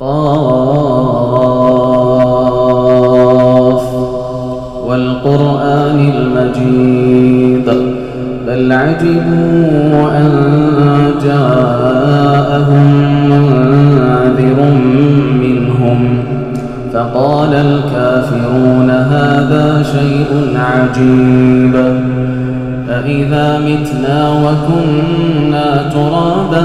قاف والقرآن المجيد بل عجبوا أن جاءهم منذر منهم فقال الكافرون هذا شيء عجيب أإذا متنا وكنا ترابا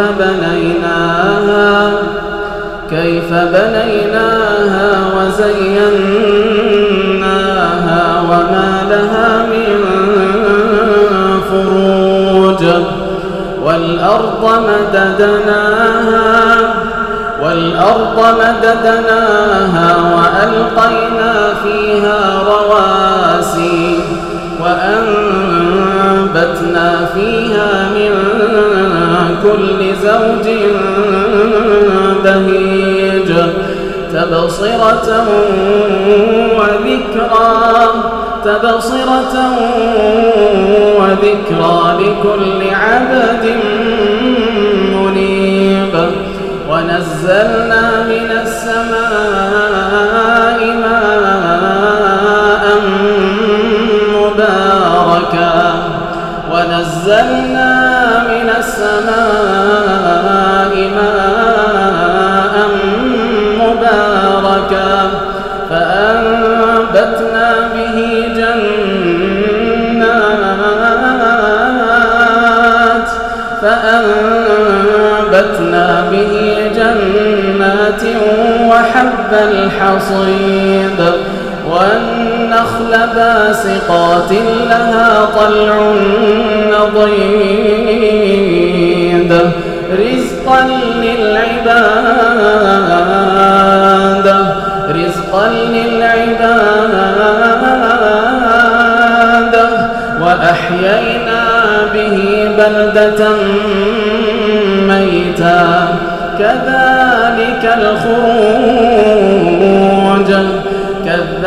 كيف بنيناها كيف بنيناها وزيناها وما لها من فروج. والأرض مددناها والأرض مددناها وألقينا فيها رواسي وأنبتنا فيها كل زوج بهيج تبصرة وذكرى تبصرة وذكرى لكل عبد منيب. ونزلنا من السماء ماء مباركا. ونزلنا وحب الحصيد والنخل باسقات لها طلع نضيد. رزقا للعباد رزقا للعباد. وأحيينا به بلدة ميتا. كذلك الخروج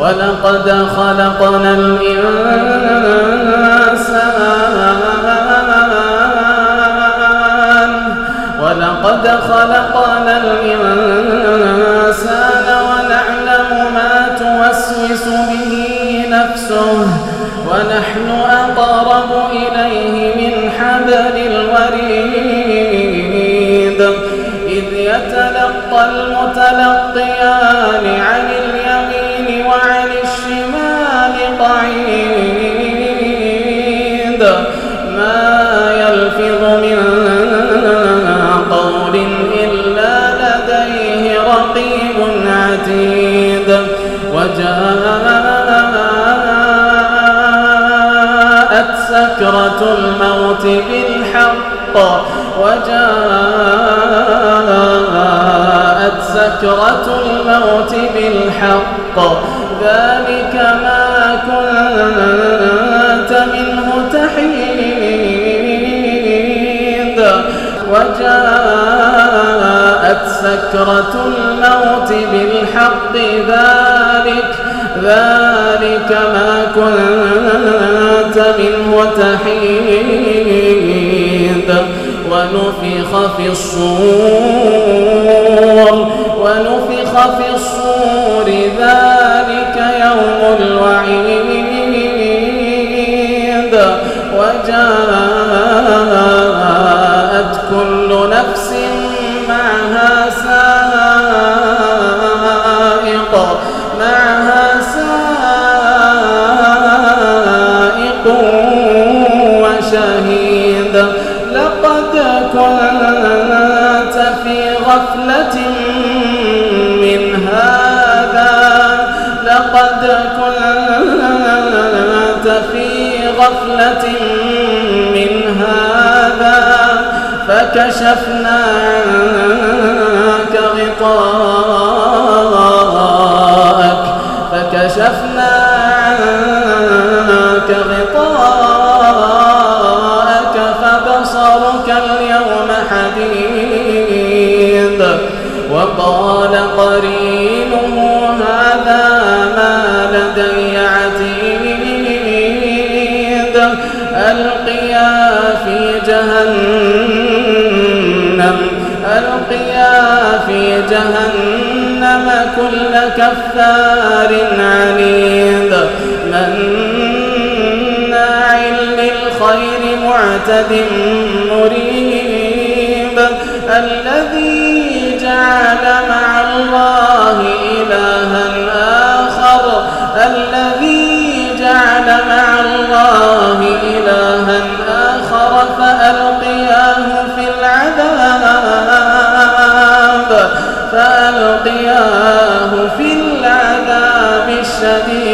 ولقد خلقنا الإنسان. ولقد خلقنا الإنسان ونعلم ما توسوس به نفسه ونحن أقرب إليه من حبل الوريد. إذ يتلقى المتلقيان عتيد وجاءت سكرة الموت بالحق وجاءت سكرة الموت بالحق ذلك ما كنت منه تحيد وجاءت بالحق ذلك ذلك ما كنت منه تحيد ونفخ في الصور ونفخ في الصور ذلك يوم الوعيد. وجاءت كل نفس كنت في غفلة من هذا فكشفنا عنك غطاءك فكشفنا عنك غطاءك فبصرك اليوم حديد وقال قرينه في جهنم كل كفار عنيد. مناع للخير معتد مريب. الذي جعل مع الله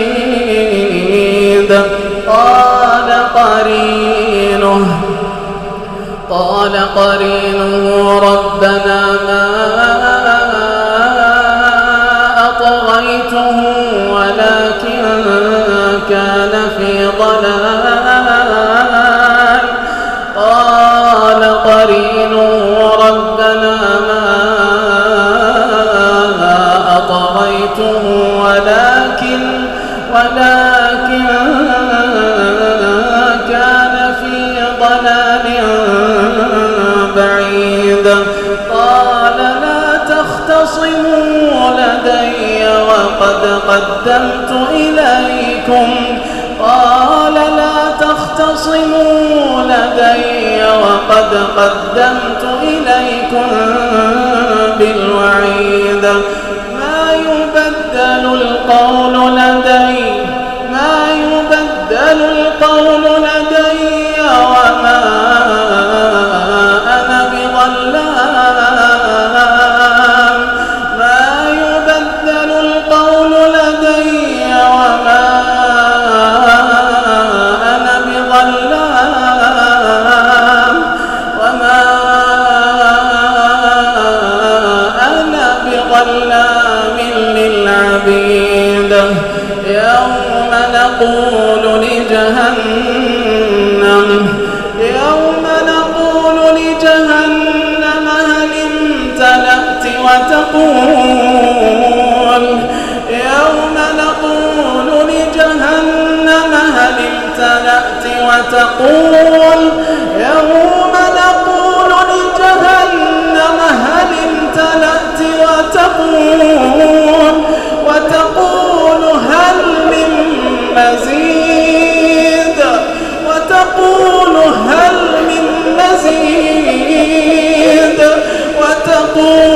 الشديد قال قرينه قال قرينه ربنا ما أطغيته ولكن كان في ضلال. وقد قدمت إليكم بالوعيد. ما يبدل القول وتقول يوم نقول لجهنم هل امتلأت وتقول وتقول هل من مزيد وتقول هل من مزيد وتقول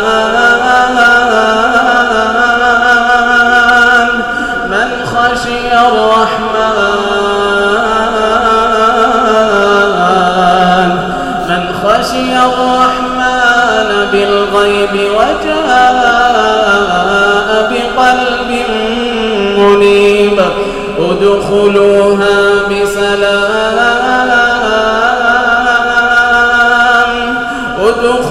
الغيب وجاء بقلب منيب. ادخلوها بسلام. ادخلوها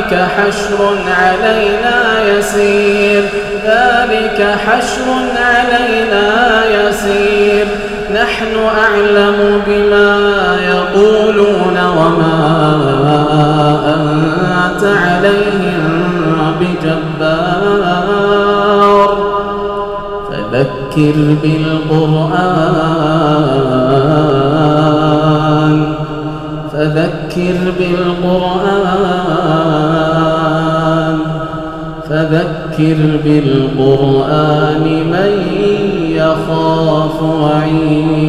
ذلك حشر علينا يسير. ذلك حشر علينا يسير. نحن أعلم بما يقولون وما أنت عليهم بجبار. فذكر بالقرآن. فذكر بالقرآن. فذكر بالقرآن من يخاف عين